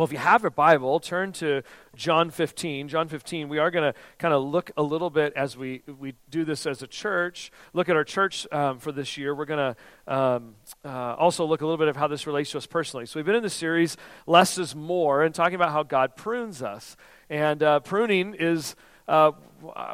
Well, if you have a Bible, turn to John 15. John 15, we are going to kind of look a little bit as we, we do this as a church, look at our church um, for this year. We're going to um, uh, also look a little bit of how this relates to us personally. So we've been in the series, Less is More, and talking about how God prunes us. And uh, pruning is uh,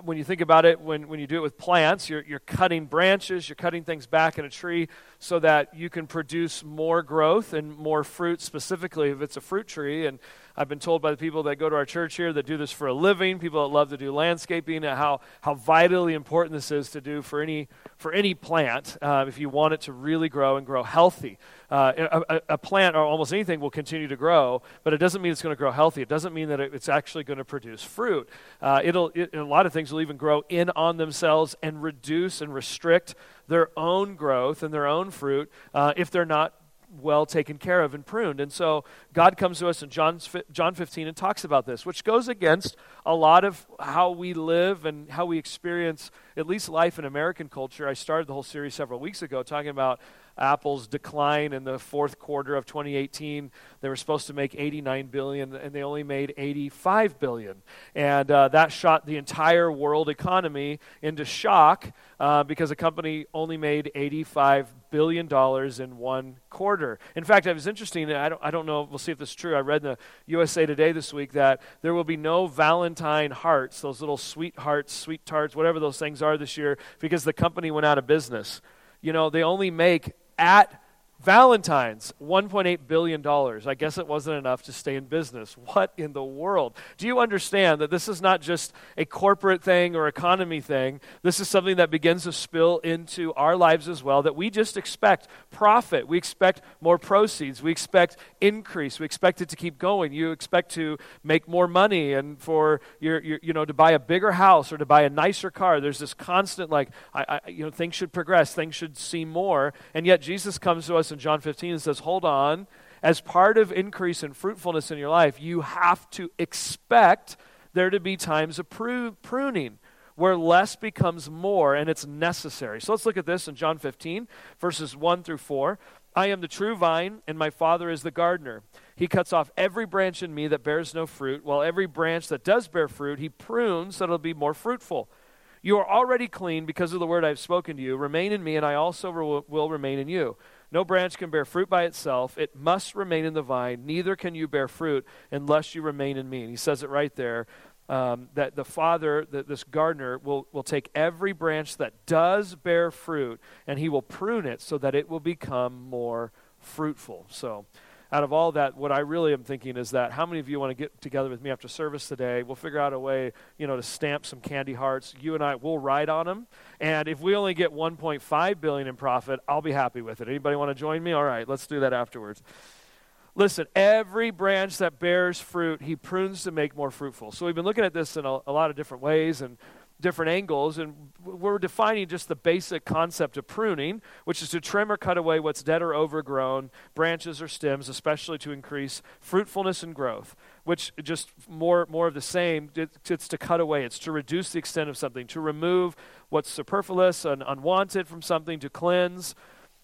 when you think about it, when, when you do it with plants, you're, you're cutting branches, you're cutting things back in a tree so that you can produce more growth and more fruit, specifically if it's a fruit tree. And I've been told by the people that go to our church here that do this for a living, people that love to do landscaping, how, how vitally important this is to do for any, for any plant uh, if you want it to really grow and grow healthy. Uh, a, a, plant or almost anything will continue to grow, but it doesn't mean it's going to grow healthy. It doesn't mean that it, it's actually going to produce fruit. Uh, it'll, it, a lot of things will even grow in on themselves and reduce and restrict their own growth and their own fruit uh, if they're not well taken care of and pruned. And so God comes to us in John, John 15 and talks about this, which goes against a lot of how we live and how we experience at least life in American culture. I started the whole series several weeks ago talking about Apple's decline in the fourth quarter of 2018. They were supposed to make 89 billion, and they only made 85 billion, and uh, that shot the entire world economy into shock uh, because the company only made 85 billion dollars in one quarter. In fact, it was interesting. I don't, I don't know. We'll see if this is true. I read in the USA Today this week that there will be no Valentine hearts, those little sweet hearts, sweet tarts, whatever those things are this year, because the company went out of business. You know, they only make at Valentine's, $1.8 billion. I guess it wasn't enough to stay in business. What in the world? Do you understand that this is not just a corporate thing or economy thing? This is something that begins to spill into our lives as well, that we just expect profit. We expect more proceeds. We expect increase. We expect it to keep going. You expect to make more money and for your, your you know, to buy a bigger house or to buy a nicer car. There's this constant, like, I, I, you know, things should progress, things should seem more. And yet Jesus comes to us in John 15 and says, Hold on. As part of increase in fruitfulness in your life, you have to expect there to be times of pruning where less becomes more and it's necessary. So let's look at this in John 15, verses 1 through 4. I am the true vine, and my Father is the gardener. He cuts off every branch in me that bears no fruit, while every branch that does bear fruit, he prunes so it'll be more fruitful. You are already clean because of the word I've spoken to you. Remain in me, and I also will remain in you. No branch can bear fruit by itself. It must remain in the vine. Neither can you bear fruit unless you remain in me. And he says it right there um, that the Father, that this gardener, will, will take every branch that does bear fruit and he will prune it so that it will become more fruitful. So, out of all that, what I really am thinking is that how many of you want to get together with me after service today? We'll figure out a way, you know, to stamp some candy hearts. You and I will ride on them, and if we only get 1.5 billion in profit, I'll be happy with it. Anybody want to join me? All right, let's do that afterwards. Listen, every branch that bears fruit, he prunes to make more fruitful. So we've been looking at this in a, a lot of different ways, and different angles, and we're defining just the basic concept of pruning, which is to trim or cut away what's dead or overgrown, branches or stems, especially to increase fruitfulness and growth. Which just more more of the same. it's to cut away. It's to reduce the extent of something, to remove what's superfluous and unwanted from something, to cleanse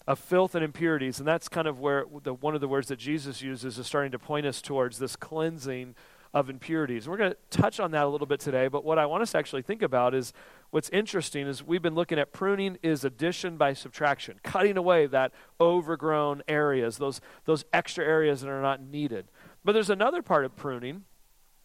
of filth and impurities. And that's kind of where the, one of the words that Jesus uses is starting to point us towards this cleansing of impurities. We're going to touch on that a little bit today, but what I want us to actually think about is what's interesting is we've been looking at pruning is addition by subtraction, cutting away that overgrown areas, those, those extra areas that are not needed. But there's another part of pruning,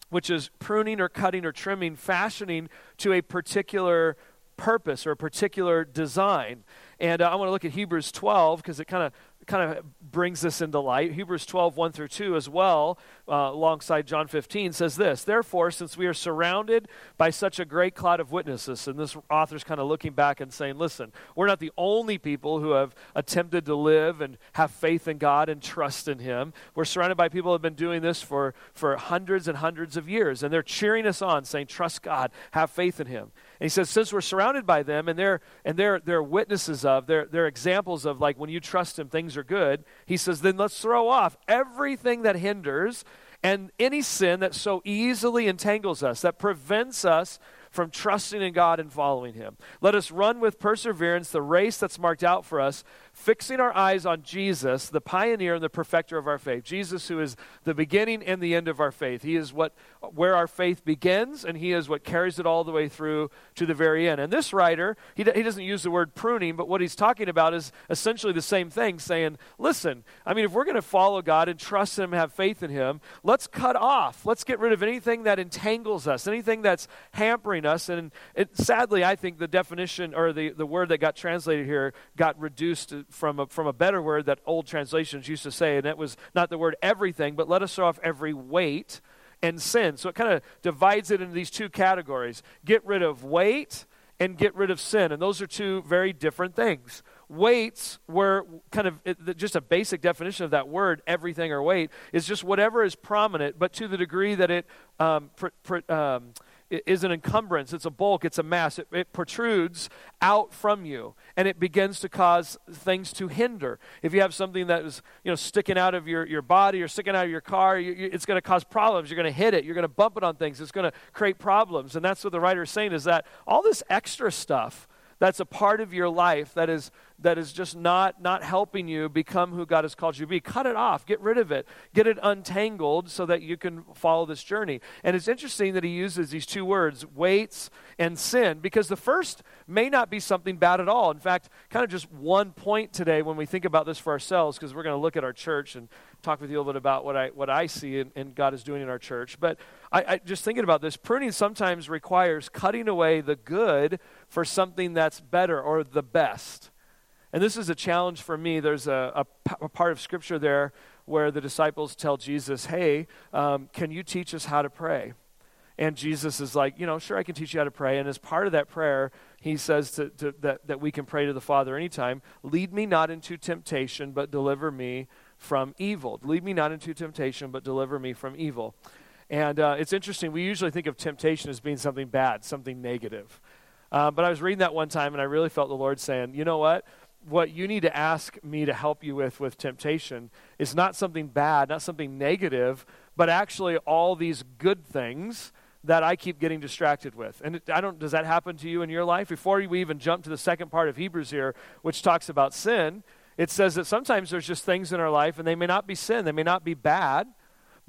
which is pruning or cutting or trimming, fashioning to a particular purpose or a particular design. And uh, I want to look at Hebrews 12 because it kind of kind of brings this into light. Hebrews 12, 1 through 2 as well, uh, alongside John 15, says this Therefore, since we are surrounded by such a great cloud of witnesses, and this author's kind of looking back and saying, listen, we're not the only people who have attempted to live and have faith in God and trust in Him. We're surrounded by people who have been doing this for, for hundreds and hundreds of years, and they're cheering us on, saying, Trust God, have faith in Him. And he says, since we're surrounded by them and they're and they're they're witnesses of, they're they're examples of like when you trust him, things are good. He says, then let's throw off everything that hinders and any sin that so easily entangles us, that prevents us from trusting in God and following Him. Let us run with perseverance the race that's marked out for us, fixing our eyes on Jesus, the pioneer and the perfecter of our faith. Jesus, who is the beginning and the end of our faith. He is what where our faith begins, and he is what carries it all the way through to the very end. And this writer, he, he doesn't use the word pruning, but what he's talking about is essentially the same thing, saying, listen, I mean, if we're going to follow God and trust him, have faith in him, let's cut off. Let's get rid of anything that entangles us, anything that's hampering us. And it, sadly, I think the definition or the, the word that got translated here got reduced from a, from a better word that old translations used to say, and that was not the word everything, but let us throw off every weight and sin. So it kind of divides it into these two categories get rid of weight and get rid of sin. And those are two very different things. Weights were kind of it, just a basic definition of that word, everything or weight, is just whatever is prominent, but to the degree that it um, pr- pr- um, is an encumbrance, it's a bulk, it's a mass. It, it, protrudes out from you, and it begins to cause things to hinder. If you have something that is you know, sticking out of your, your body or sticking out of your car, you, you, it's going to cause problems. You're going to hit it, you're going to bump it on things, it's going to create problems. And that's what the writer is saying is that all this extra stuff that's a part of your life that is that is just not not helping you become who God has called you to be. Cut it off, get rid of it, get it untangled so that you can follow this journey. And it's interesting that he uses these two words, weights and sin, because the first may not be something bad at all. In fact, kind of just one point today when we think about this for ourselves, because we're going to look at our church and talk with you a little bit about what I what I see and, and God is doing in our church. But I, I just thinking about this, pruning sometimes requires cutting away the good for something that's better or the best. And this is a challenge for me. There's a, a, a part of Scripture there where the disciples tell Jesus, Hey, um, can you teach us how to pray? And Jesus is like, You know, sure, I can teach you how to pray. And as part of that prayer, he says to, to, that, that we can pray to the Father anytime Lead me not into temptation, but deliver me from evil. Lead me not into temptation, but deliver me from evil. And uh, it's interesting. We usually think of temptation as being something bad, something negative. Uh, but I was reading that one time, and I really felt the Lord saying, you know what? What you need to ask me to help you with with temptation is not something bad, not something negative, but actually all these good things that I keep getting distracted with. And I don't does that happen to you in your life? Before we even jump to the second part of Hebrews here, which talks about sin, it says that sometimes there's just things in our life and they may not be sin, they may not be bad,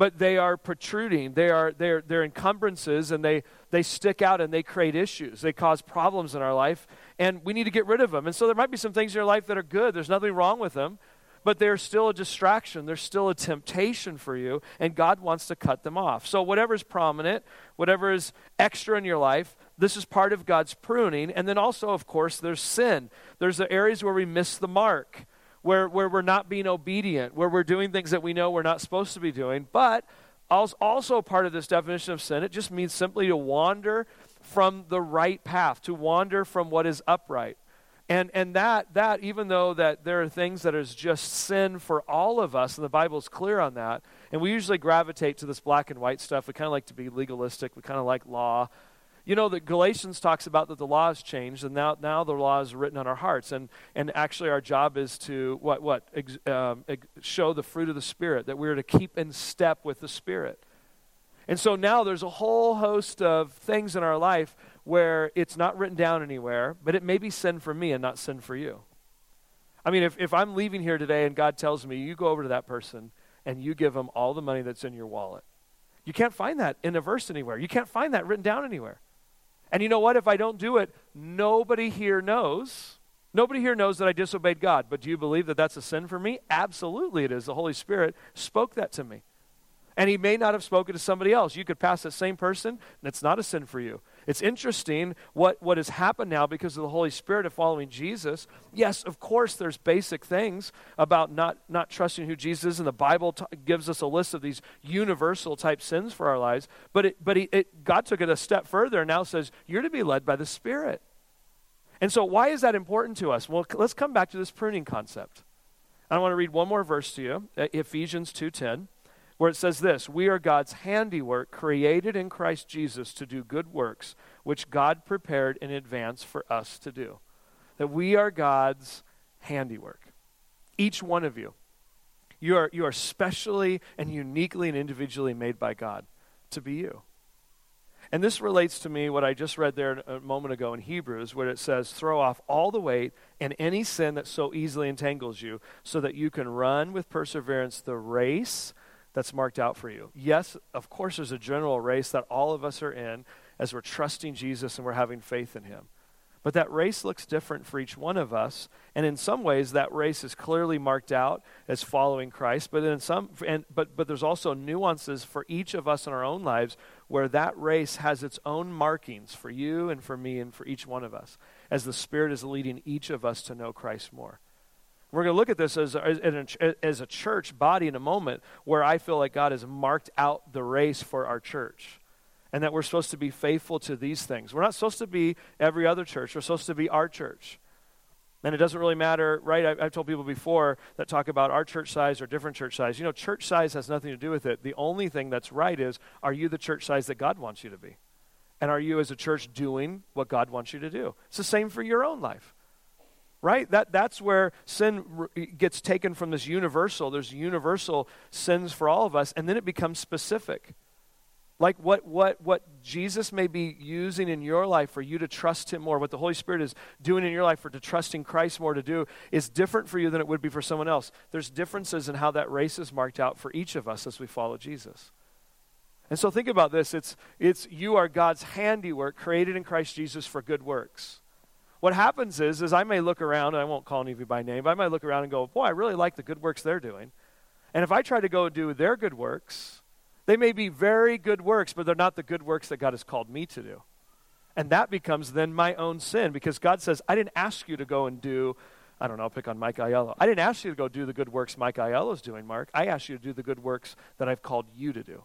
but they are protruding. They are they're, they're encumbrances and they, they stick out and they create issues. They cause problems in our life and we need to get rid of them. And so there might be some things in your life that are good. There's nothing wrong with them, but they're still a distraction. They're still a temptation for you, and God wants to cut them off. So whatever is prominent, whatever is extra in your life, this is part of God's pruning. And then also, of course, there's sin. There's the areas where we miss the mark where, where we're not being obedient, where we're doing things that we know we're not supposed to be doing. But also part of this definition of sin, it just means simply to wander from the right path, to wander from what is upright. And, and that, that, even though that there are things that is just sin for all of us, and the Bible's clear on that, and we usually gravitate to this black and white stuff. We kind of like to be legalistic. We kind of like law. You know that Galatians talks about that the law has changed, and now, now the law is written on our hearts. And, and actually, our job is to what, what ex, um, ex, show the fruit of the Spirit, that we're to keep in step with the Spirit. And so now there's a whole host of things in our life where it's not written down anywhere, but it may be sin for me and not sin for you. I mean, if, if I'm leaving here today and God tells me, you go over to that person and you give them all the money that's in your wallet, you can't find that in a verse anywhere. You can't find that written down anywhere. And you know what? If I don't do it, nobody here knows. Nobody here knows that I disobeyed God. But do you believe that that's a sin for me? Absolutely it is. The Holy Spirit spoke that to me. And He may not have spoken to somebody else. You could pass that same person, and it's not a sin for you. It's interesting what, what has happened now because of the Holy Spirit of following Jesus. Yes, of course, there's basic things about not, not trusting who Jesus is, and the Bible t- gives us a list of these universal type sins for our lives. But, it, but he, it, God took it a step further and now says, You're to be led by the Spirit. And so, why is that important to us? Well, let's come back to this pruning concept. I want to read one more verse to you, Ephesians 2:10 where it says this We are God's handiwork, created in Christ Jesus to do good works, which God prepared in advance for us to do. That we are God's handiwork. Each one of you. You are, you are specially and uniquely and individually made by God to be you. And this relates to me what I just read there a moment ago in Hebrews, where it says, Throw off all the weight and any sin that so easily entangles you, so that you can run with perseverance the race that's marked out for you. Yes, of course, there's a general race that all of us are in as we're trusting Jesus and we're having faith in Him. But that race looks different for each one of us, and in some ways, that race is clearly marked out as following Christ. But in some, and but but there's also nuances for each of us in our own lives where that race has its own markings for you and for me and for each one of us, as the Spirit is leading each of us to know Christ more. We're going to look at this as, as, as a church body in a moment where I feel like God has marked out the race for our church and that we're supposed to be faithful to these things. We're not supposed to be every other church, we're supposed to be our church. And it doesn't really matter, right? I, have told people before that talk about our church size or different church size. You know, church size has nothing to do with it. The only thing that's right is are you the church size that God wants you to be? And are you as a church doing what God wants you to do? It's the same for your own life right? That that's where sin gets taken from this universal. There's universal sins for all of us and then it becomes specific. Like what, what, what jesus may be using in your life for you to trust him more what the holy spirit is doing in your life for to trusting christ more to do is different for you than it would be for someone else. There's differences in how that race is marked out for each of us as we follow jesus. And so think about this. It's, it's you are god's handiwork created in christ jesus for good works what happens is, is I may look around, and I won't call any of you by name, but I might look around and go, boy, I really like the good works they're doing. And if I try to go and do their good works, they may be very good works, but they're not the good works that God has called me to do. And that becomes then my own sin because God says, I didn't ask you to go and do, I don't know, I'll pick on Mike Aiello. I didn't ask you to go do the good works Mike Aiello is doing, Mark. I asked you to do the good works that I've called you to do.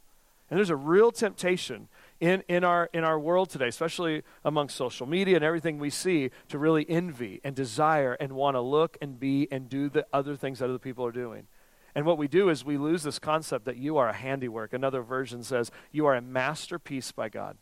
And there's a real temptation in, in, our, in our world today, especially among social media and everything we see, to really envy and desire and want to look and be and do the other things that other people are doing. And what we do is we lose this concept that you are a handiwork. Another version says you are a masterpiece by God.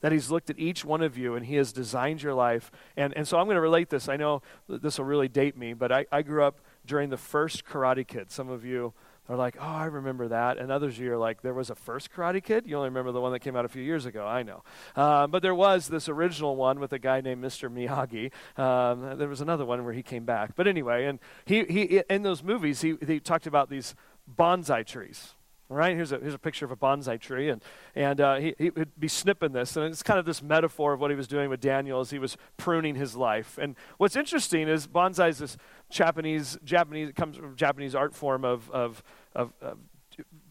That He's looked at each one of you and He has designed your life. And, and so I'm going to relate this. I know this will really date me, but I, I grew up during the first Karate Kid. Some of you are like, oh, I remember that. And others of you are like, there was a first Karate Kid? You only remember the one that came out a few years ago. I know. Uh, but there was this original one with a guy named Mr. Miyagi. Um, there was another one where he came back. But anyway, and he, he in those movies, he, he talked about these bonsai trees. Right here's a here's a picture of a bonsai tree, and and uh, he he would be snipping this, and it's kind of this metaphor of what he was doing with Daniel as he was pruning his life. And what's interesting is bonsai is this Japanese Japanese comes from Japanese art form of of of, of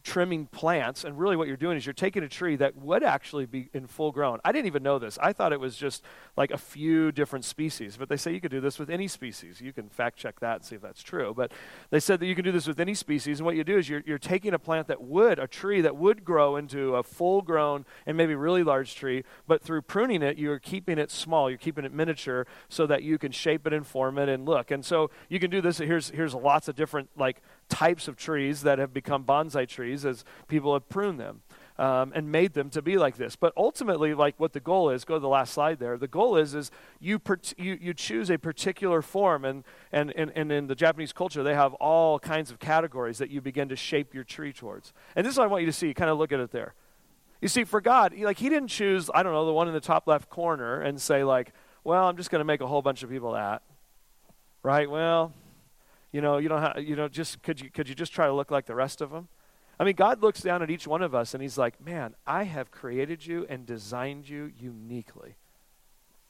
trimming plants, and really what you're doing is you're taking a tree that would actually be in full grown. I didn't even know this. I thought it was just like a few different species, but they say you could do this with any species. You can fact check that and see if that's true. But they said that you can do this with any species, and what you do is you're, you're taking a plant that would, a tree that would grow into a full grown and maybe really large tree, but through pruning it, you're keeping it small, you're keeping it miniature so that you can shape it and form it and look. And so you can do this. Here's, here's lots of different like types of trees that have become bonsai trees as people have pruned them. Um, and made them to be like this. But ultimately, like what the goal is, go to the last slide there. The goal is is you per, you, you choose a particular form, and, and, and, and in the Japanese culture, they have all kinds of categories that you begin to shape your tree towards. And this is what I want you to see. Kind of look at it there. You see, for God, like He didn't choose, I don't know, the one in the top left corner and say like, well, I'm just going to make a whole bunch of people that, right? Well, you know, you don't have, you know, just could you could you just try to look like the rest of them? I mean, God looks down at each one of us and He's like, man, I have created you and designed you uniquely.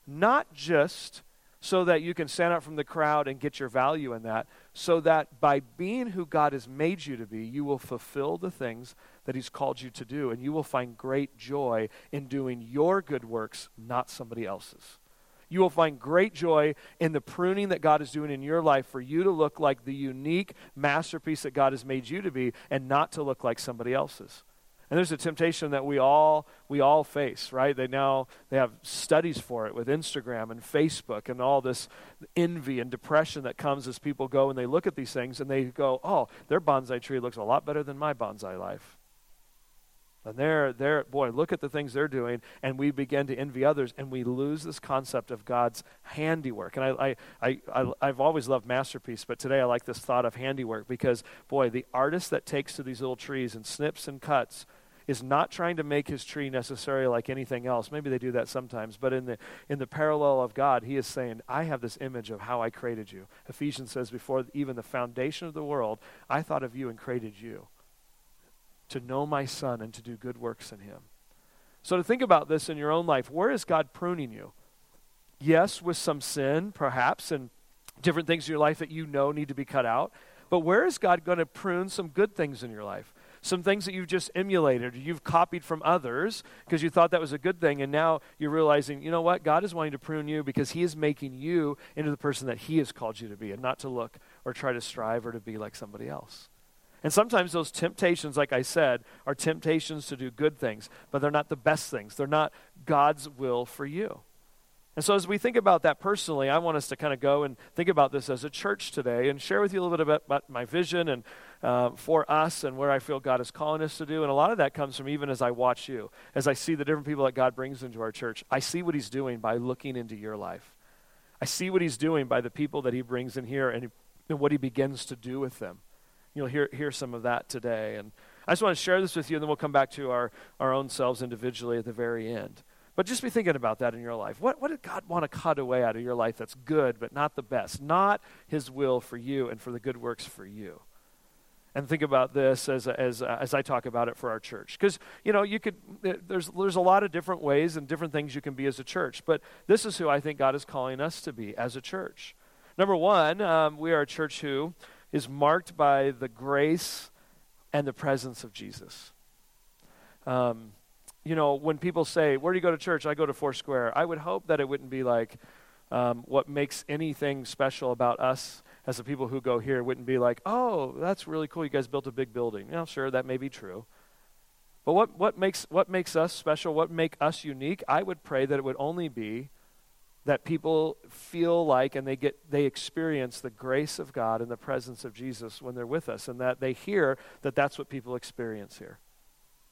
Not just so that you can stand out from the crowd and get your value in that, so that by being who God has made you to be, you will fulfill the things that He's called you to do, and you will find great joy in doing your good works, not somebody else's you will find great joy in the pruning that God is doing in your life for you to look like the unique masterpiece that God has made you to be and not to look like somebody else's. And there's a temptation that we all we all face, right? They now they have studies for it with Instagram and Facebook and all this envy and depression that comes as people go and they look at these things and they go, "Oh, their bonsai tree looks a lot better than my bonsai life." And they're, they're, boy, look at the things they're doing, and we begin to envy others, and we lose this concept of God's handiwork. And I, I, I, I, have always loved masterpiece, but today I like this thought of handiwork because, boy, the artist that takes to these little trees and snips and cuts, is not trying to make his tree necessarily like anything else. Maybe they do that sometimes, but in the in the parallel of God, he is saying, "I have this image of how I created you." Ephesians says, "Before even the foundation of the world, I thought of you and created you to know my son and to do good works in him." So to think about this in your own life, where is God pruning you? Yes, with some sin, perhaps, and different things in your life that you know need to be cut out. But where is God going to prune some good things in your life? Some things that you've just emulated, you've copied from others because you thought that was a good thing, and now you're realizing, you know what? God is wanting to prune you because He is making you into the person that He has called you to be, and not to look or try to strive or to be like somebody else. And sometimes those temptations, like I said, are temptations to do good things, but they're not the best things. They're not God's will for you. And so, as we think about that personally, I want us to kind of go and think about this as a church today and share with you a little bit about, my vision and uh, for us and where I feel God is calling us to do. And a lot of that comes from even as I watch you, as I see the different people that God brings into our church. I see what He's doing by looking into your life. I see what He's doing by the people that He brings in here and, and what He begins to do with them. You'll hear, hear some of that today. And I just want to share this with you, and then we'll come back to our, our own selves individually at the very end. But just be thinking about that in your life. What, what did God want to cut away out of your life that's good, but not the best? Not His will for you and for the good works for you. And think about this as, as, uh, as I talk about it for our church. Because, you know, you could, there's, there's a lot of different ways and different things you can be as a church. But this is who I think God is calling us to be as a church. Number one, um, we are a church who is marked by the grace and the presence of Jesus. Um, you know, when people say, Where do you go to church? I go to Foursquare. I would hope that it wouldn't be like um, what makes anything special about us as the people who go here wouldn't be like, Oh, that's really cool. You guys built a big building. Know, sure, that may be true. But what, what, makes, what makes us special, what make us unique, I would pray that it would only be that people feel like and they get they experience the grace of God and the presence of Jesus when they're with us and that they hear that that's what people experience here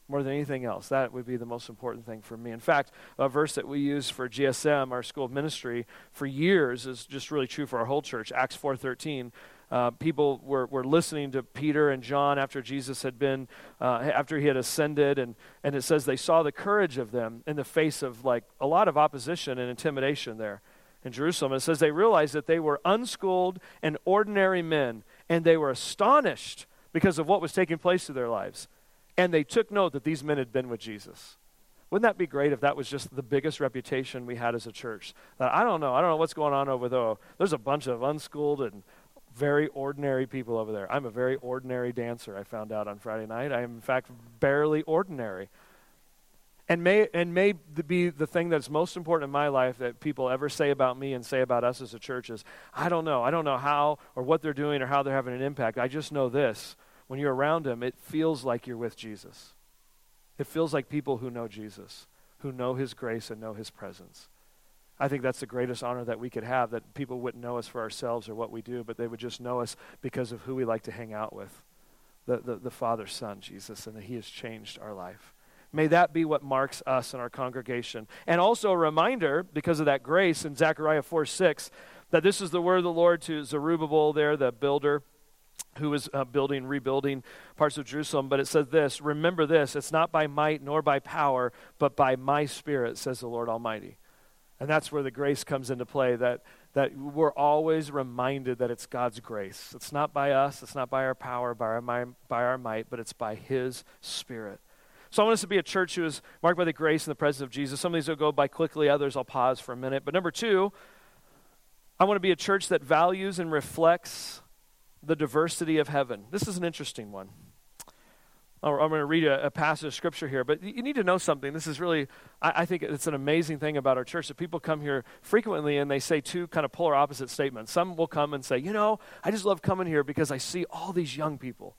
more than anything else. That would be the most important thing for me. In fact, a verse that we use for GSM, our school of ministry, for years is just really true for our whole church. Acts 4.13. Uh, people were, were listening to Peter and John after Jesus had been, uh, after he had ascended, and, and it says they saw the courage of them in the face of like a lot of opposition and intimidation there in Jerusalem. It says they realized that they were unschooled and ordinary men, and they were astonished because of what was taking place in their lives. And they took note that these men had been with Jesus. Wouldn't that be great if that was just the biggest reputation we had as a church? That I don't know. I don't know what's going on over there. There's a bunch of unschooled and very ordinary people over there. I'm a very ordinary dancer, I found out on Friday night. I am, in fact, barely ordinary. And may, and may be the thing that's most important in my life that people ever say about me and say about us as a church is I don't know. I don't know how or what they're doing or how they're having an impact. I just know this when you're around them, it feels like you're with Jesus. It feels like people who know Jesus, who know his grace and know his presence. I think that's the greatest honor that we could have that people wouldn't know us for ourselves or what we do, but they would just know us because of who we like to hang out with the, the, the Father, Son, Jesus, and that he has changed our life. May that be what marks us in our congregation. And also a reminder, because of that grace in Zechariah 4 6, that this is the word of the Lord to Zerubbabel there, the builder who was uh, building, rebuilding parts of Jerusalem. But it says this Remember this, it's not by might nor by power, but by my spirit, says the Lord Almighty. And that's where the grace comes into play that, that we're always reminded that it's God's grace. It's not by us, it's not by our power, by our, by our might, but it's by His Spirit. So I want us to be a church who is marked by the grace and the presence of Jesus. Some of these will go by quickly, others I'll pause for a minute. But number two, I want to be a church that values and reflects the diversity of heaven. This is an interesting one. I'm going to read a, a, passage of scripture here, but you need to know something. This is really, I, I, think it's an amazing thing about our church that people come here frequently and they say two kind of polar opposite statements. Some will come and say, you know, I just love coming here because I see all these young people.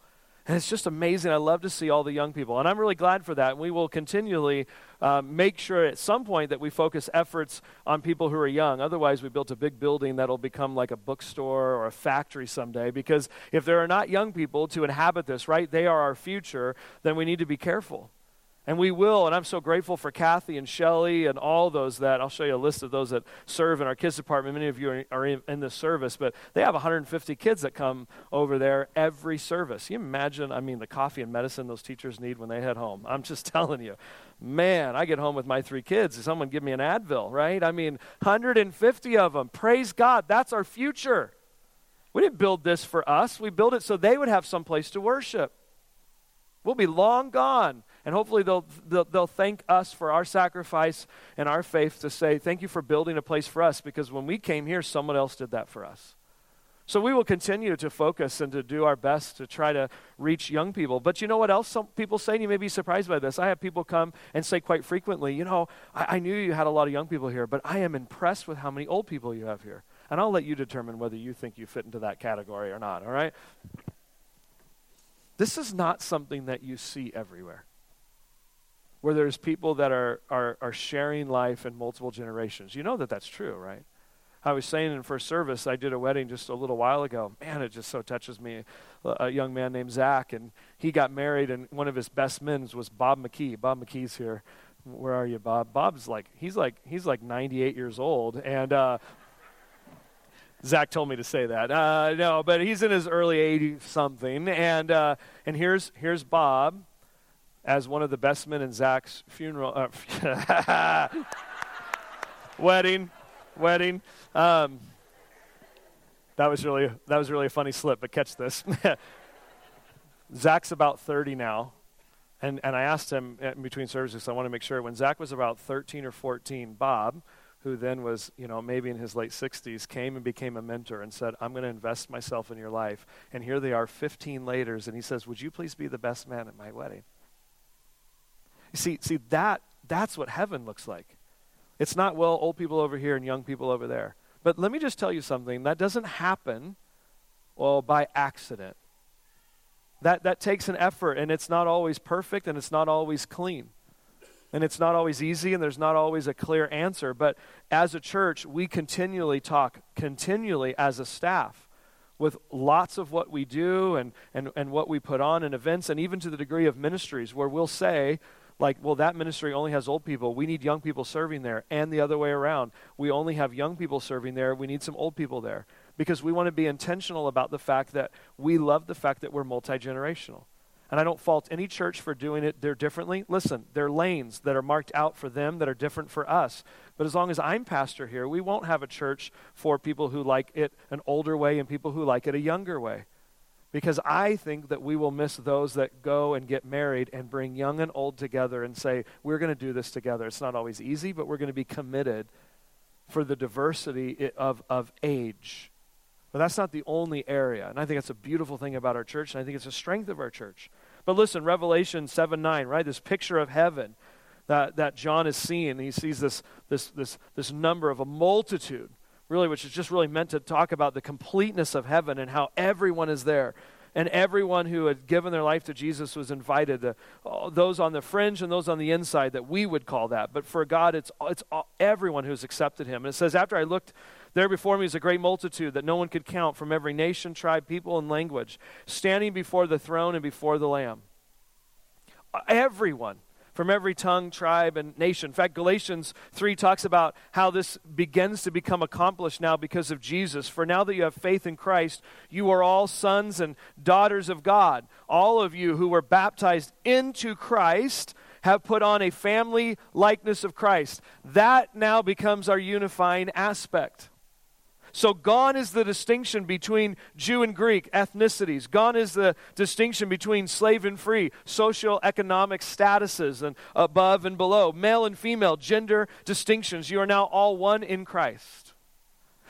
And it's just amazing. I love to see all the young people. And I'm really glad for that. And we will continually uh, make sure at some point that we focus efforts on people who are young. Otherwise, we built a big building that'll become like a bookstore or a factory someday. Because if there are not young people to inhabit this, right, they are our future, then we need to be careful. And we will, and I'm so grateful for Kathy and Shelly and all those that, I'll show you a list of those that serve in our kids department. Many of you are, are in, in this service, but they have 150 kids that come over there every service. You imagine, I mean, the coffee and medicine those teachers need when they head home. I'm just telling you. Man, I get home with my three kids. Someone give me an Advil, right? I mean, 150 of them. Praise God. That's our future. We didn't build this for us. We built it so they would have some place to worship. We'll be long gone. And hopefully they'll, they'll, they'll, thank us for our sacrifice and our faith to say, thank you for building a place for us because when we came here, someone else did that for us. So we will continue to focus and to do our best to try to reach young people. But you know what else some people say? And you may be surprised by this. I have people come and say quite frequently, you know, I, I knew you had a lot of young people here, but I am impressed with how many old people you have here. And I'll let you determine whether you think you fit into that category or not, all right? This is not something that you see everywhere. Where there's people that are, are, are sharing life in multiple generations. You know that that's true, right? I was saying in first service, I did a wedding just a little while ago. Man, it just so touches me. A young man named Zach, and he got married, and one of his best men was Bob McKee. Bob McKee's here. Where are you, Bob? Bob's like he's like he's like 98 years old, and uh, Zach told me to say that. Uh, no, but he's in his early 80s something. And, uh, and here's, here's Bob as one of the best men in Zach's funeral. Uh, wedding. Wedding. Um, that was really that was really a funny slip, but catch this. Zach's about 30 now. And, and I asked him in between services, I want to make sure. When Zach was about 13 or 14, Bob, who then was, you know, maybe in his late 60s, came and became a mentor and said, I'm going to invest myself in your life. And here they are 15 later, and he says, Would you please be the best man at my wedding? You see, see that, that's what heaven looks like. It's not, well, old people over here and young people over there. But let me just tell you something that doesn't happen, well, by accident. That, that takes an effort, and it's not always perfect, and it's not always clean. And it's not always easy, and there's not always a clear answer. But as a church, we continually talk, continually as a staff, with lots of what we do and, and, and what we put on in events, and even to the degree of ministries, where we'll say, like, well, that ministry only has old people. We need young people serving there. And the other way around. We only have young people serving there. We need some old people there. Because we want to be intentional about the fact that we love the fact that we're multi generational and I don't fault any church for doing it there differently. Listen, there are lanes that are marked out for them that are different for us. But as long as I'm pastor here, we won't have a church for people who like it an older way and people who like it a younger way. Because I think that we will miss those that go and get married and bring young and old together and say, we're going to do this together. It's not always easy, but we're going to be committed for the diversity of, of age. But that's not the only area. And I think that's a beautiful thing about our church, and I think it's a strength of our church. But listen, Revelation 7 9, right? This picture of heaven that, that John is seeing. He sees this, this, this, this number of a multitude, really, which is just really meant to talk about the completeness of heaven and how everyone is there. And everyone who had given their life to Jesus was invited, to, uh, those on the fringe and those on the inside, that we would call that. But for God, it's, it's everyone who's accepted him. And it says, After I looked there before me was a great multitude that no one could count from every nation, tribe, people, and language, standing before the throne and before the Lamb. Everyone from every tongue, tribe, and nation. In fact, Galatians 3 talks about how this begins to become accomplished now because of Jesus. For now that you have faith in Christ, you are all sons and daughters of God. All of you who were baptized into Christ have put on a family likeness of Christ. That now becomes our unifying aspect. So, gone is the distinction between Jew and Greek ethnicities. Gone is the distinction between slave and free, social economic statuses, and above and below, male and female, gender distinctions. You are now all one in Christ.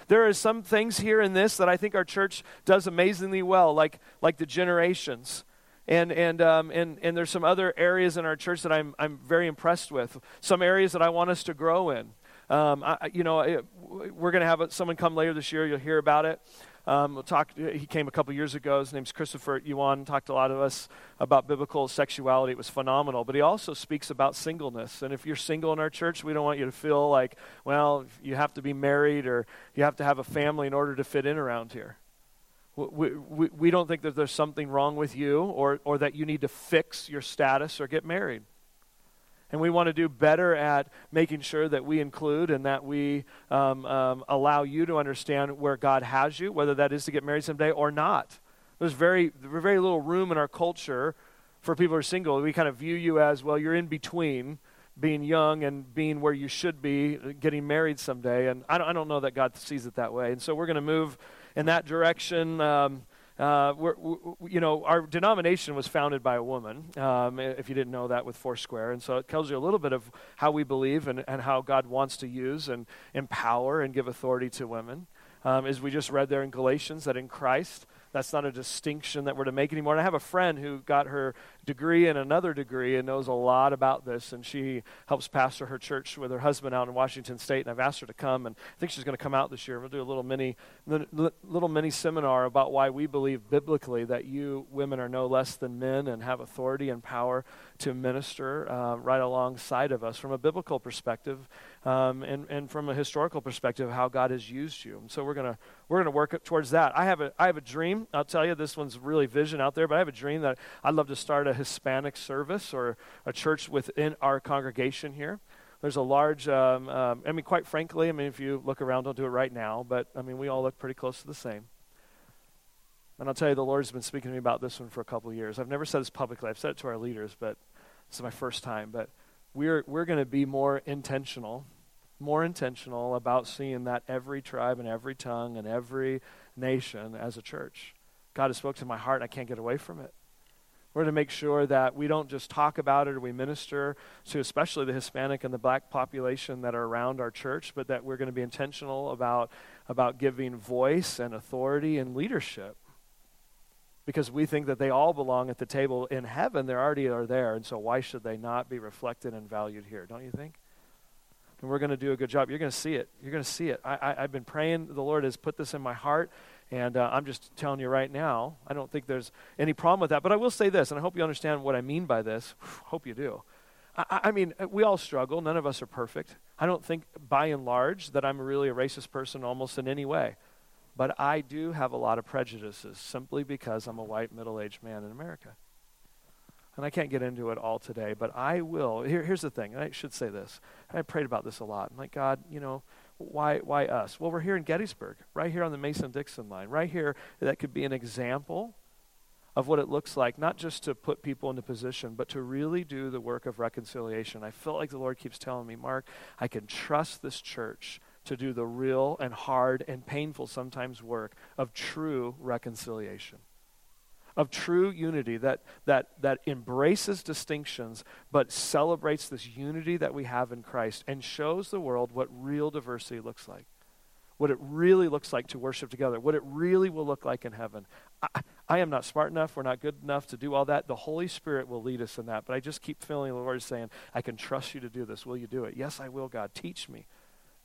There are some things here in this that I think our church does amazingly well, like, like the generations. And, and, um, and, and there's some other areas in our church that I'm, I'm very impressed with, some areas that I want us to grow in. Um, I, you know, we're going to have someone come later this year. You'll hear about it. Um, we'll talk, he came a couple years ago. His name's Christopher Yuan. Talked to a lot of us about biblical sexuality. It was phenomenal. But he also speaks about singleness. And if you're single in our church, we don't want you to feel like, well, you have to be married or you have to have a family in order to fit in around here. We, we, we don't think that there's something wrong with you or, or that you need to fix your status or get married. And we want to do better at making sure that we include and that we um, um, allow you to understand where God has you, whether that is to get married someday or not. There's very, very little room in our culture for people who are single. We kind of view you as, well, you're in between being young and being where you should be, getting married someday. And I don't, I don't know that God sees it that way. And so we're going to move in that direction. Um, uh, we're, we, you know, our denomination was founded by a woman, um, if you didn't know that with Foursquare. And so it tells you a little bit of how we believe and, and how God wants to use and empower and give authority to women. Um, as we just read there in Galatians, that in Christ, that's not a distinction that we're to make anymore. And I have a friend who got her degree and another degree and knows a lot about this. And she helps pastor her church with her husband out in Washington State. And I've asked her to come, and I think she's going to come out this year. We'll do a little mini, little mini seminar about why we believe biblically that you women are no less than men and have authority and power to minister uh, right alongside of us from a biblical perspective um, and, and from a historical perspective how God has used you. And so we're going to we're going to work towards that. I have a I have a dream. I'll tell you this one's really vision out there, but I have a dream that I'd love to start a Hispanic service or a church within our congregation here. There's a large, um, um, I mean, quite frankly, I mean, if you look around, don't do it right now, but I mean, we all look pretty close to the same. And I'll tell you, the Lord's been speaking to me about this one for a couple of years. I've never said this publicly. I've said it to our leaders, but this is my first time. But we're, we're going to be more intentional, more intentional about seeing that every tribe and every tongue and every nation as a church. God has spoken to my heart, and I can't get away from it. We're to make sure that we don't just talk about it or we minister to especially the Hispanic and the black population that are around our church, but that we're going to be intentional about, about giving voice and authority and leadership. Because we think that they all belong at the table in heaven. They already are there. And so why should they not be reflected and valued here? Don't you think? And we're going to do a good job. You're going to see it. You're going to see it. I, I've been praying. The Lord has put this in my heart. And uh, I'm just telling you right now, I don't think there's any problem with that. But I will say this, and I hope you understand what I mean by this. hope you do. I, I, mean, we all struggle. None of us are perfect. I don't think, by and large, that I'm really a racist person almost in any way. But I do have a lot of prejudices simply because I'm a white middle aged man in America. And I can't get into it all today, but I will. Here, here's the thing, I should say this. I prayed about this a lot. I'm like, God, you know, why, why us? Well, we're here in Gettysburg, right here on the Mason Dixon line, right here. That could be an example of what it looks like, not just to put people into position, but to really do the work of reconciliation. I feel like the Lord keeps telling me, Mark, I can trust this church to do the real and hard and painful sometimes work of true reconciliation of true unity that, that, that embraces distinctions but celebrates this unity that we have in Christ and shows the world what real diversity looks like. What it really looks like to worship together, what it really will look like in heaven. I, I am not smart enough, we're not good enough to do all that. The Holy Spirit will lead us in that. But I just keep feeling the Lord saying, I can trust you to do this. Will you do it? Yes, I will, God. Teach me.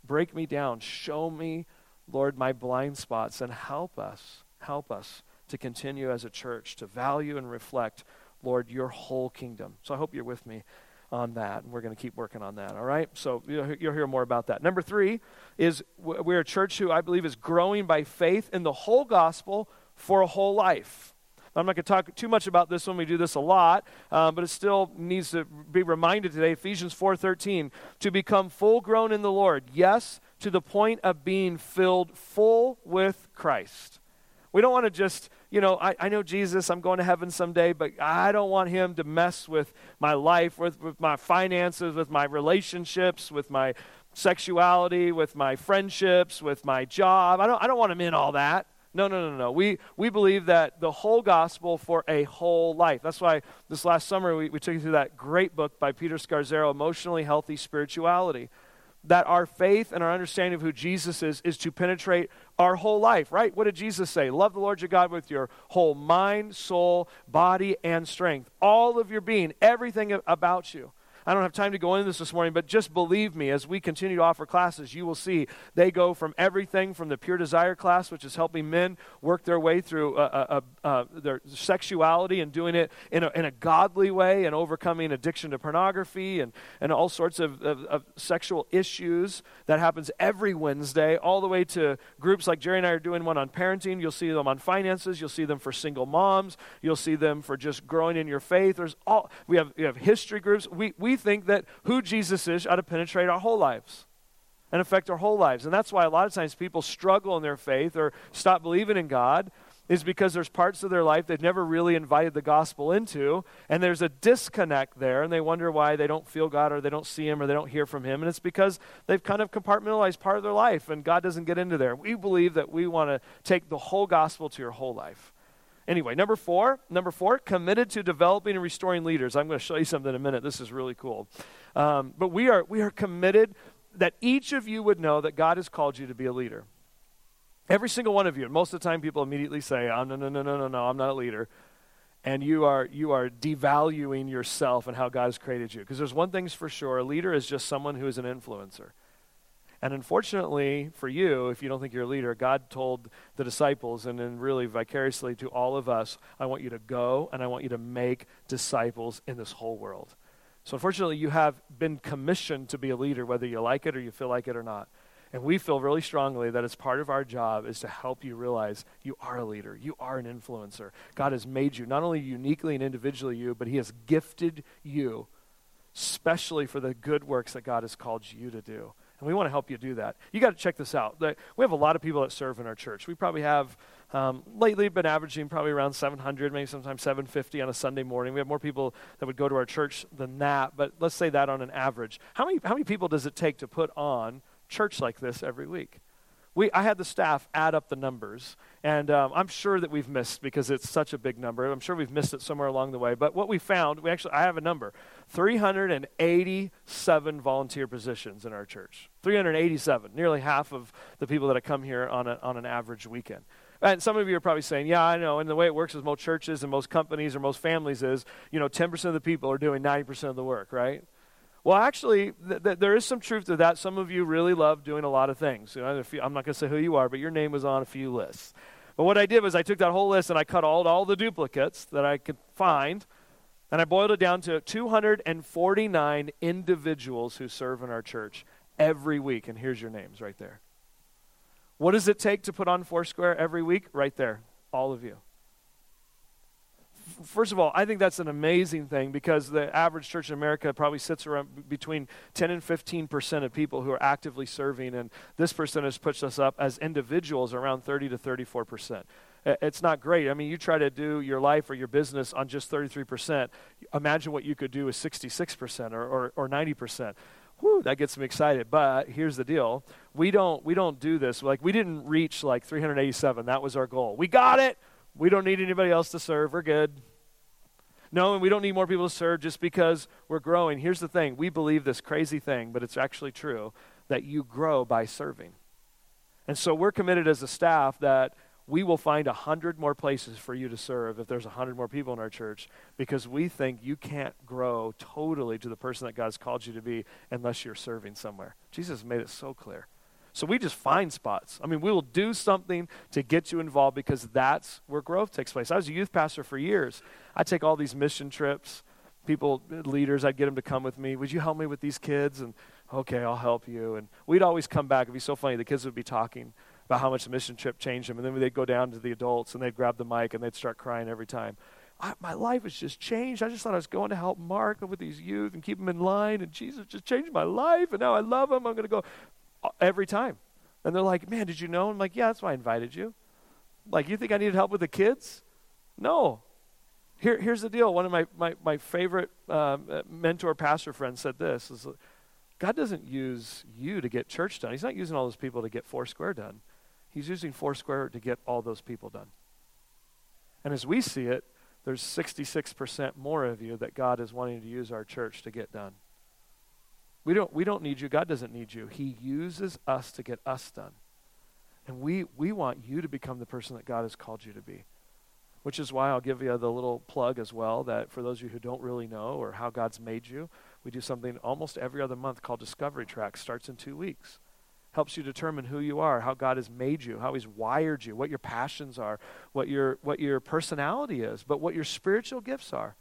Break me down. Show me, Lord, my blind spots and help us. Help us to continue as a church to value and reflect, Lord, your whole kingdom. So I hope you're with me on that, and we're going to keep working on that, all right? So you'll, hear more about that. Number three is we're a church who I believe is growing by faith in the whole gospel for a whole life. I'm not going to talk too much about this when we do this a lot, um, but it still needs to be reminded today. Ephesians 4:13 to become full grown in the Lord. Yes, to the point of being filled full with Christ. We don't want to just, you know, I, I know Jesus, I'm going to heaven someday, but I don't want him to mess with my life, with, with my finances, with my relationships, with my sexuality, with my friendships, with my job. I don't, I don't want him in all that. No, no, no, no. We, we believe that the whole gospel for a whole life. That's why this last summer we, we took you through that great book by Peter Scazzero, Emotionally Healthy Spirituality that our faith and our understanding of who Jesus is is to penetrate our whole life, right? What did Jesus say? Love the Lord your God with your whole mind, soul, body, and strength. All of your being, everything about you. I don't have time to go into this this morning, but just believe me, as we continue to offer classes, you will see they go from everything from the Pure Desire class, which is helping men work their way through uh, uh, uh, uh, their sexuality and doing it in a, in a godly way and overcoming addiction to pornography and, and all sorts of, of, of sexual issues that happens every Wednesday, all the way to groups like Jerry and I are doing one on parenting. You'll see them on finances. You'll see them for single moms. You'll see them for just growing in your faith. There's all we have. We have history groups. We we think that who Jesus is ought to penetrate our whole lives and affect our whole lives. And that's why a lot of times people struggle in their faith or stop believing in God is because there's parts of their life they've never really invited the gospel into, and there's a disconnect there, and they wonder why they don't feel God or they don't see Him or they don't hear from Him. And it's because they've kind of compartmentalized part of their life, and God doesn't get into there. We believe that we want to take the whole gospel to your whole life. Anyway, number four, number four, committed to developing and restoring leaders. I'm going to show you something in a minute. This is really cool. Um, but we are we are committed that each of you would know that God has called you to be a leader. Every single one of you. Most of the time, people immediately say, "Oh no, no, no, no, no, no! I'm not a leader." And you are you are devaluing yourself and how God has created you. Because there's one thing's for sure: a leader is just someone who is an influencer. And unfortunately for you, if you don't think you're a leader, God told the disciples, and then really vicariously to all of us, I want you to go and I want you to make disciples in this whole world. So unfortunately, you have been commissioned to be a leader, whether you like it or you feel like it or not. And we feel really strongly that it's part of our job is to help you realize you are a leader. You are an influencer. God has made you not only uniquely and individually you, but He has gifted you specially for the good works that God has called you to do. And we want to help you do that. You got to check this out. We have a lot of people that serve in our church. We probably have um, lately been averaging probably around 700, maybe sometimes 750 on a Sunday morning. We have more people that would go to our church than that, but let's say that on an average. How many, how many people does it take to put on church like this every week. We, I had the staff add up the numbers, and um, I'm sure that we've missed because it's such a big number. I'm sure we've missed it somewhere along the way. But what we found, we actually, I have a number 387 volunteer positions in our church. 387, nearly half of the people that come here on, a, on an average weekend. And some of you are probably saying, yeah, I know. And the way it works with most churches and most companies or most families is, you know, 10% of the people are doing 90% of the work, right? Well, actually, th- th- there is some truth to that. Some of you really love doing a lot of things. You know, I'm not going to say who you are, but your name was on a few lists. But what I did was I took that whole list and I cut all, all the duplicates that I could find, and I boiled it down to 249 individuals who serve in our church every week. And here's your names right there. What does it take to put on Foursquare every week? Right there. All of you first of all, I think that's an amazing thing because the average church in America probably sits around between 10 and 15 percent of people who are actively serving, and this percentage puts us up as individuals around 30 to 34 percent. It's not great. I mean, you try to do your life or your business on just 33 percent. Imagine what you could do with 66 percent or, or, or 90 percent. Whew, that gets me excited. But here's the deal: we don't we don't do this. Like we didn't reach like 387. That was our goal. We got it. We don't need anybody else to serve. We're good. No, and we don't need more people to serve just because we're growing. Here's the thing we believe this crazy thing, but it's actually true that you grow by serving. And so we're committed as a staff that we will find a hundred more places for you to serve if there's a hundred more people in our church because we think you can't grow totally to the person that God's called you to be unless you're serving somewhere. Jesus made it so clear. So we just find spots. I mean, we will do something to get you involved because that's where growth takes place. I was a youth pastor for years. I take all these mission trips. People, leaders, I'd get them to come with me. Would you help me with these kids? And okay, I'll help you. And we'd always come back. It'd be so funny. The kids would be talking about how much the mission trip changed them. And then they'd go down to the adults and they'd grab the mic and they'd start crying every time. I, my life has just changed. I just thought I was going to help Mark with these youth and keep them in line. And Jesus just changed my life. And now I love him. I'm going to go every time. And they're like, man, did you know? I'm like, yeah, that's why I invited you. Like, you think I needed help with the kids? No. Here, here's the deal. One of my, my, my favorite um, uh, mentor pastor friends said this is God doesn't use you to get church done. He's not using all those people to get Foursquare done. He's using Foursquare to get all those people done. And as we see it, there's 66% more of you that God is wanting to use our church to get done. We don't, we don't need you. God doesn't need you. He uses us to get us done. And we, we want you to become the person that God has called you to be. Which is why I'll give you the little plug as well that for those of you who don't really know or how God's made you, we do something almost every other month called Discovery Track. Starts in two weeks. Helps you determine who you are, how God has made you, how He's wired you, what your passions are, what your, what your personality is, but what your spiritual gifts are.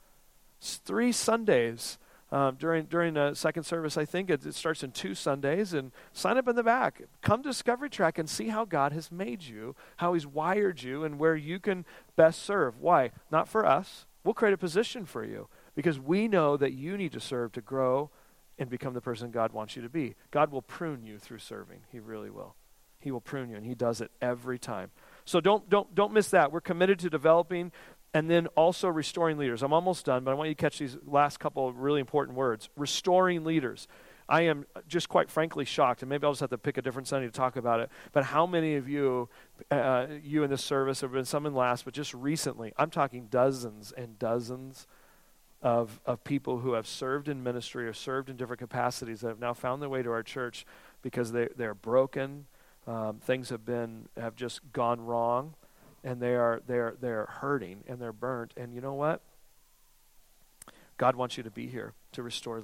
It's three Sundays um, during during the second service. I think it, it, starts in two Sundays, and sign up in the back. Come to Discovery Track and see how God has made you, how He's wired you, and where you can best serve. Why? Not for us. We'll create a position for you, because we know that you need to serve to grow and become the person God wants you to be. God will prune you through serving. He really will. He will prune you, and He does it every time. So don't, don't, don't miss that. We're committed to developing and then also restoring leaders. I'm almost done, but I want you to catch these last couple of really important words. Restoring leaders. I am just quite frankly shocked, and maybe I'll just have to pick a different Sunday to talk about it. But how many of you, uh, you in this service, have been some in last, but just recently, I'm talking dozens and dozens of, of people who have served in ministry or served in different capacities that have now found their way to our church because they, they're broken. Um, things have been have just gone wrong, and they are they're they're hurting and they're burnt. And you know what? God wants you to be here to restore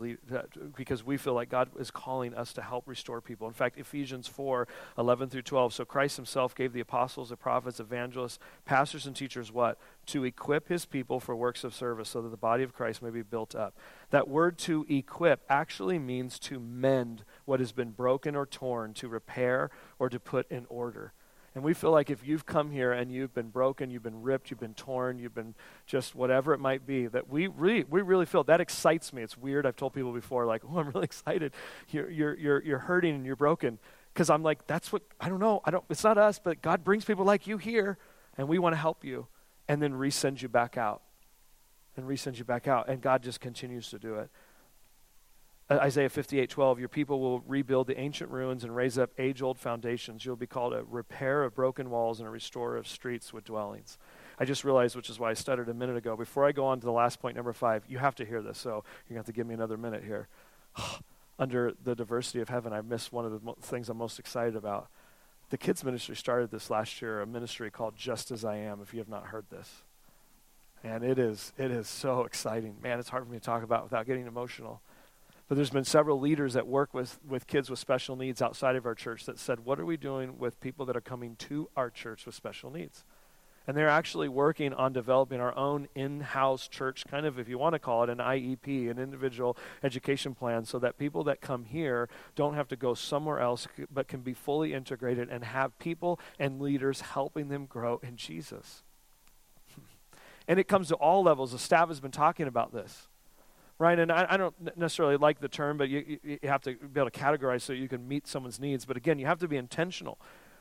because we feel like God is calling us to help restore people. In fact, Ephesians 4 11 through 12. So Christ himself gave the apostles, the prophets, evangelists, pastors, and teachers what? To equip his people for works of service so that the body of Christ may be built up. That word to equip actually means to mend what has been broken or torn, to repair or to put in order. And we feel like if you've come here and you've been broken, you've been ripped, you've been torn, you've been just whatever it might be, that we really, we really feel that excites me. It's weird. I've told people before, like, oh, I'm really excited. You're, you're, you're, you're hurting and you're broken. Because I'm like, that's what, I don't know. I don't, it's not us, but God brings people like you here, and we want to help you, and then resend you back out. And resend you back out. And God just continues to do it. Uh, Isaiah 58 12, your people will rebuild the ancient ruins and raise up age old foundations. You'll be called a repair of broken walls and a restorer of streets with dwellings. I just realized, which is why I stuttered a minute ago. Before I go on to the last point, number five, you have to hear this, so you're going to have to give me another minute here. Under the diversity of heaven, I missed one of the mo- things I'm most excited about. The kids' ministry started this last year, a ministry called Just As I Am, if you have not heard this. And it is, it is so exciting. Man, it's hard for me to talk about without getting emotional. But there's been several leaders that work with, with kids with special needs outside of our church that said, What are we doing with people that are coming to our church with special needs? And they're actually working on developing our own in house church, kind of, if you want to call it, an IEP, an individual education plan, so that people that come here don't have to go somewhere else, but can be fully integrated and have people and leaders helping them grow in Jesus. and it comes to all levels. The staff has been talking about this right? And I, I, don't necessarily like the term, but you, you have to be able to categorize so you can meet someone's needs. But again, you have to be intentional.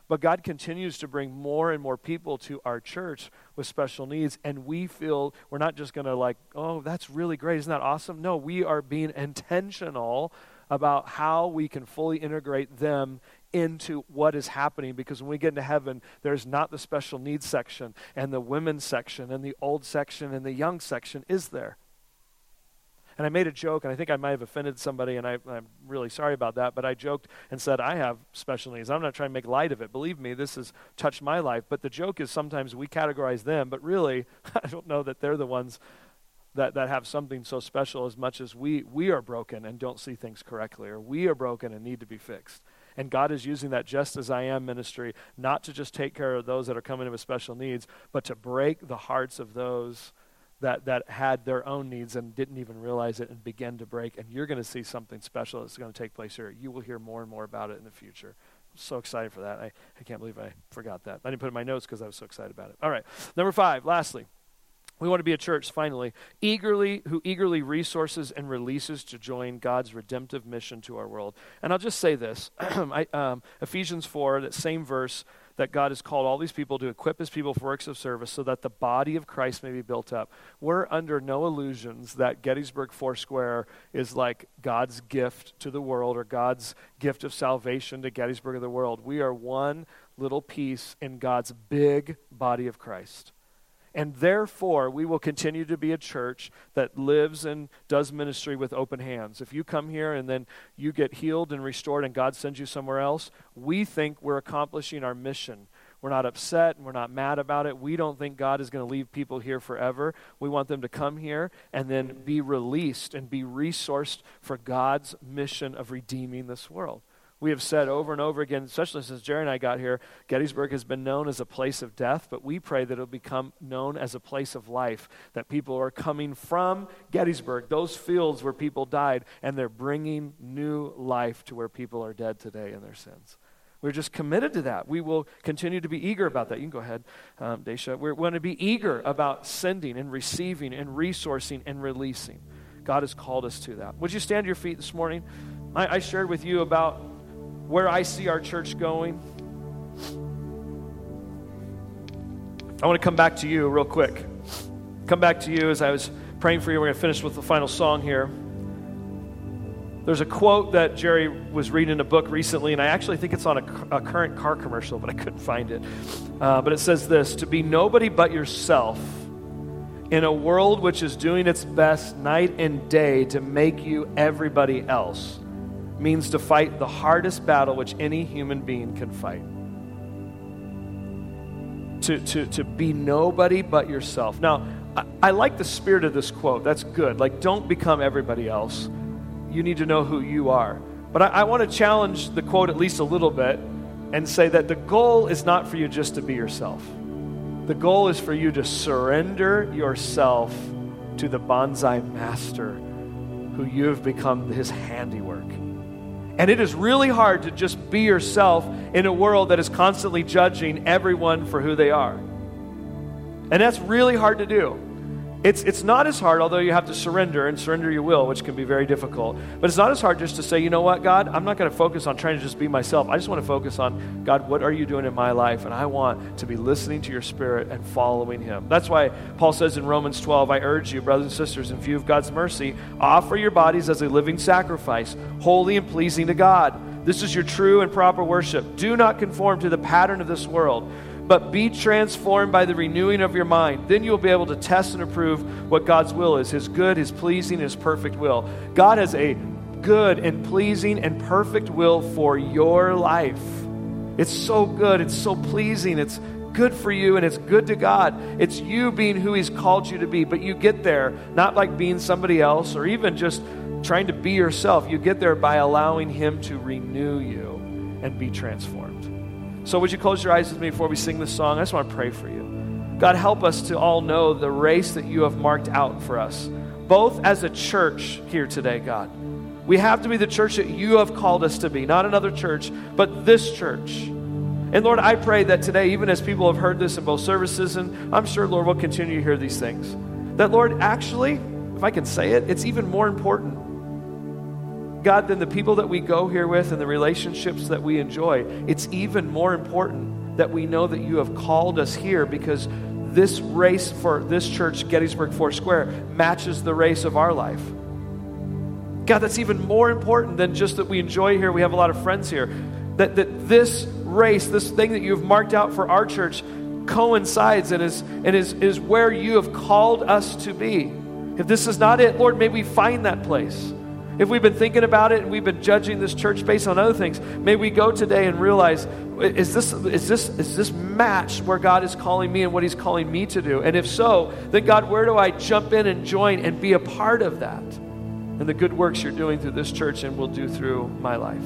But God continues to bring more and more people to our church with special needs, and we feel we're not just going to like, oh, that's really great, isn't that awesome? No, we are being intentional about how we can fully integrate them into what is happening because when we get into heaven, there's not the special needs section and the women's section and the old section and the young section, is there? And I made a joke, and I think I might have offended somebody, and I, am really sorry about that. But I joked and said, I have special needs. I'm not trying to make light of it. Believe me, this has touched my life. But the joke is sometimes we categorize them, but really, I don't know that they're the ones that, that have something so special as much as we, we are broken and don't see things correctly, or we are broken and need to be fixed. And God is using that just as I am ministry, not to just take care of those that are coming in with special needs, but to break the hearts of those that, that had their own needs and didn't even realize it and began to break. And you're going to see something special that's going to take place here. You will hear more and more about it in the future. I'm so excited for that. I, I can't believe I forgot that. I didn't put it in my notes because I was so excited about it. All right. Number five, lastly. We want to be a church, finally, eagerly who eagerly resources and releases to join God's redemptive mission to our world. And I'll just say this: I, um, Ephesians four, that same verse, that God has called all these people to equip his people for works of service so that the body of Christ may be built up. We're under no illusions that Gettysburg Foursquare is like God's gift to the world or God's gift of salvation to Gettysburg of the world. We are one little piece in God's big body of Christ. And therefore, we will continue to be a church that lives and does ministry with open hands. If you come here and then you get healed and restored and God sends you somewhere else, we think we're accomplishing our mission. We're not upset and we're not mad about it. We don't think God is going to leave people here forever. We want them to come here and then be released and be resourced for God's mission of redeeming this world. We have said over and over again, especially since Jerry and I got here, Gettysburg has been known as a place of death, but we pray that it'll become known as a place of life. That people are coming from Gettysburg, those fields where people died, and they're bringing new life to where people are dead today in their sins. We're just committed to that. We will continue to be eager about that. You can go ahead, um, Daisha. We're going to be eager about sending and receiving and resourcing and releasing. God has called us to that. Would you stand to your feet this morning? I, I shared with you about where I see our church going. I want to come back to you real quick. Come back to you as I was praying for you. We're going to finish with the final song here. There's a quote that Jerry was reading in a book recently, and I actually think it's on a, a current car commercial, but I couldn't find it. Uh, but it says this To be nobody but yourself in a world which is doing its best night and day to make you everybody else means to fight the hardest battle which any human being can fight. To, to, to be nobody but yourself. Now, I, I like the spirit of this quote. That's good. Like, don't become everybody else you need to know who you are. But I, I want to challenge the quote at least a little bit and say that the goal is not for you just to be yourself. The goal is for you to surrender yourself to the bonsai master who you have become his handiwork. And it is really hard to just be yourself in a world that is constantly judging everyone for who they are. And that's really hard to do. It's, it's not as hard, although you have to surrender and surrender your will, which can be very difficult. But it's not as hard just to say, you know what, God, I'm not going to focus on trying to just be myself. I just want to focus on, God, what are you doing in my life? And I want to be listening to your spirit and following him. That's why Paul says in Romans 12, I urge you, brothers and sisters, in view of God's mercy, offer your bodies as a living sacrifice, holy and pleasing to God. This is your true and proper worship. Do not conform to the pattern of this world but be transformed by the renewing of your mind. Then you'll be able to test and approve what God's will is His good, His pleasing, His perfect will. God has a good and pleasing and perfect will for your life. It's so good, it's so pleasing, it's good for you and it's good to God. It's you being who He's called you to be, but you get there not like being somebody else or even just trying to be yourself. You get there by allowing Him to renew you and be transformed. So, would you close your eyes with me before we sing this song? I just want to pray for you. God, help us to all know the race that you have marked out for us, both as a church here today, God. We have to be the church that you have called us to be, not another church, but this church. And Lord, I pray that today, even as people have heard this in both services, and I'm sure, Lord, we'll continue to hear these things, that, Lord, actually, if I can say it, it's even more important God, then the people that we go here with and the relationships that we enjoy, it's even more important that we know that you have called us here because this race for this church, Gettysburg Foursquare, matches the race of our life. God, that's even more important than just that we enjoy here, we have a lot of friends here. That, that this race, this thing that you've marked out for our church, coincides and is, and is, is where you have called us to be. If this is not it, Lord, may we find that place. If we've been thinking about it and we've been judging this church based on other things, may we go today and realize is this, is this, is this match where God is calling me and what He's calling me to do? And if so, then God, where do I jump in and join and be a part of that? And the good works you're doing through this church and will do through my life.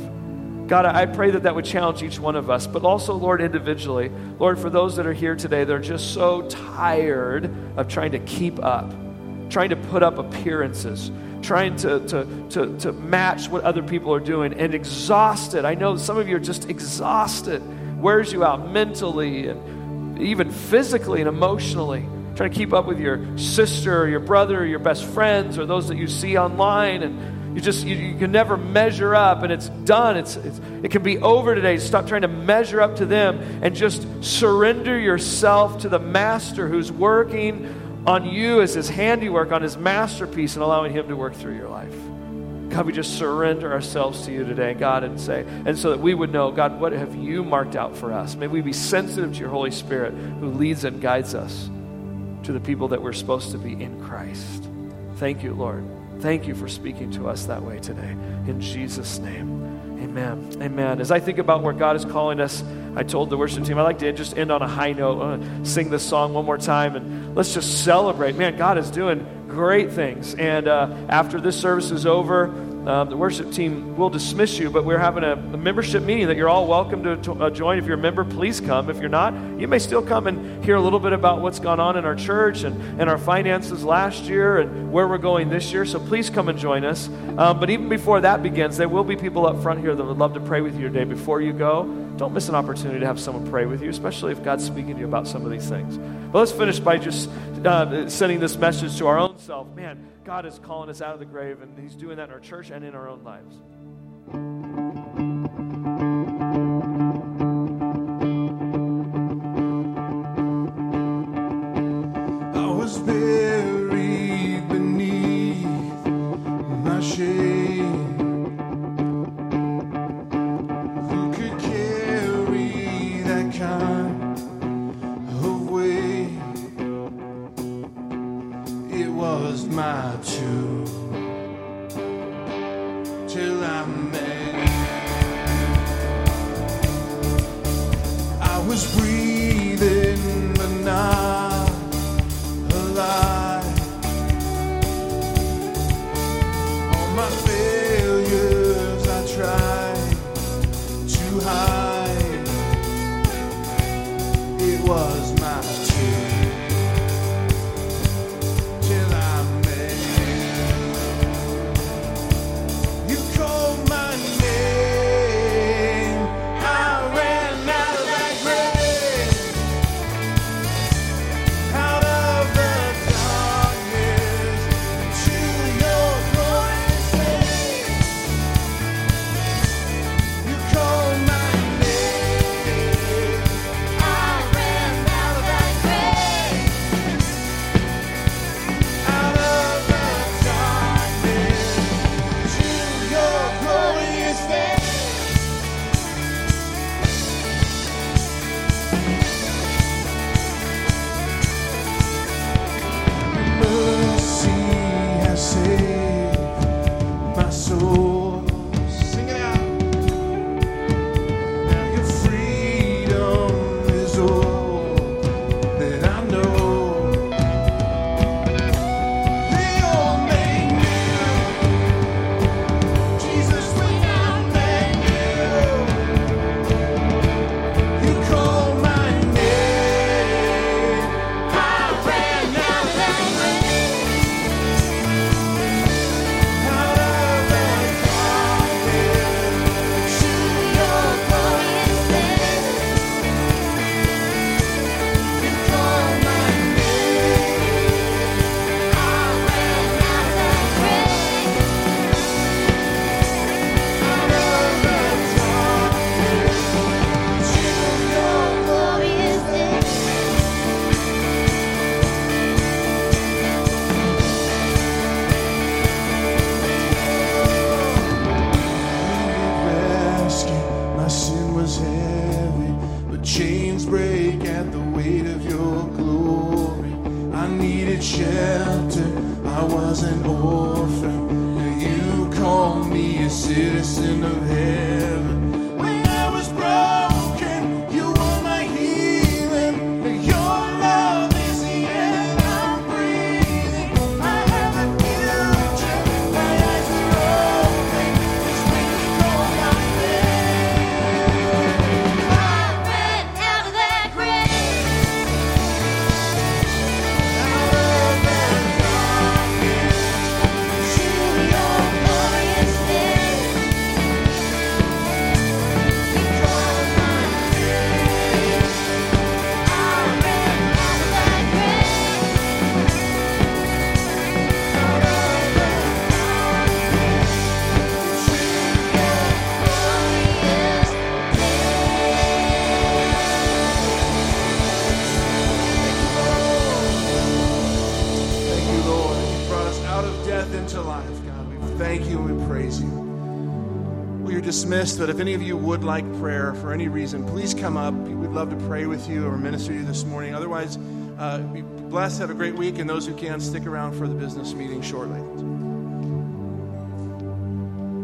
God, I pray that that would challenge each one of us, but also, Lord, individually. Lord, for those that are here today, they're just so tired of trying to keep up, trying to put up appearances, trying to, to, to, to match what other people are doing and exhausted. I know some of you are just exhausted, wears you out mentally and even physically and emotionally. Trying to keep up with your sister or your brother or your best friends or those that you see online and you just you, you, can never measure up and it's done it's, it's, it can be over today stop trying to measure up to them and just surrender yourself to the master who's working on you as his handiwork, on his masterpiece, and allowing him to work through your life. God, we just surrender ourselves to you today, God, and say, and so that we would know, God, what have you marked out for us? May we be sensitive to your Holy Spirit who leads and guides us to the people that we're supposed to be in Christ. Thank you, Lord. Thank you for speaking to us that way today. In Jesus' name. Amen. Amen. As I think about where God is calling us, I told the worship team, I like to just end on a high note, uh, sing this song one more time, and let's just celebrate. Man, God is doing great things. And uh, after this service is over, Um, the worship team will dismiss you, but we're having a, a membership meeting that you're all welcome to, to uh, join. If you're a member, please come. If you're not, you may still come and hear a little bit about what's gone on in our church and, and our finances last year and where we're going this year. So please come and join us. Um, but even before that begins, there will be people up front here that would love to pray with you today before you go. Don't miss an opportunity to have someone pray with you, especially if God's speaking to you about some of these things. But let's finish by just uh, sending this message to our own self. Man, God is calling us out of the grave, and He's doing that in our church and in our own lives. At the weight of your glory. I needed shelter, I was an orphan. You call me a citizen of but if any of you would like prayer for any reason, please come up. We'd love to pray with you or minister to you this morning. Otherwise, uh, be blessed. Have a great week, and those who can, stick around for the business meeting shortly.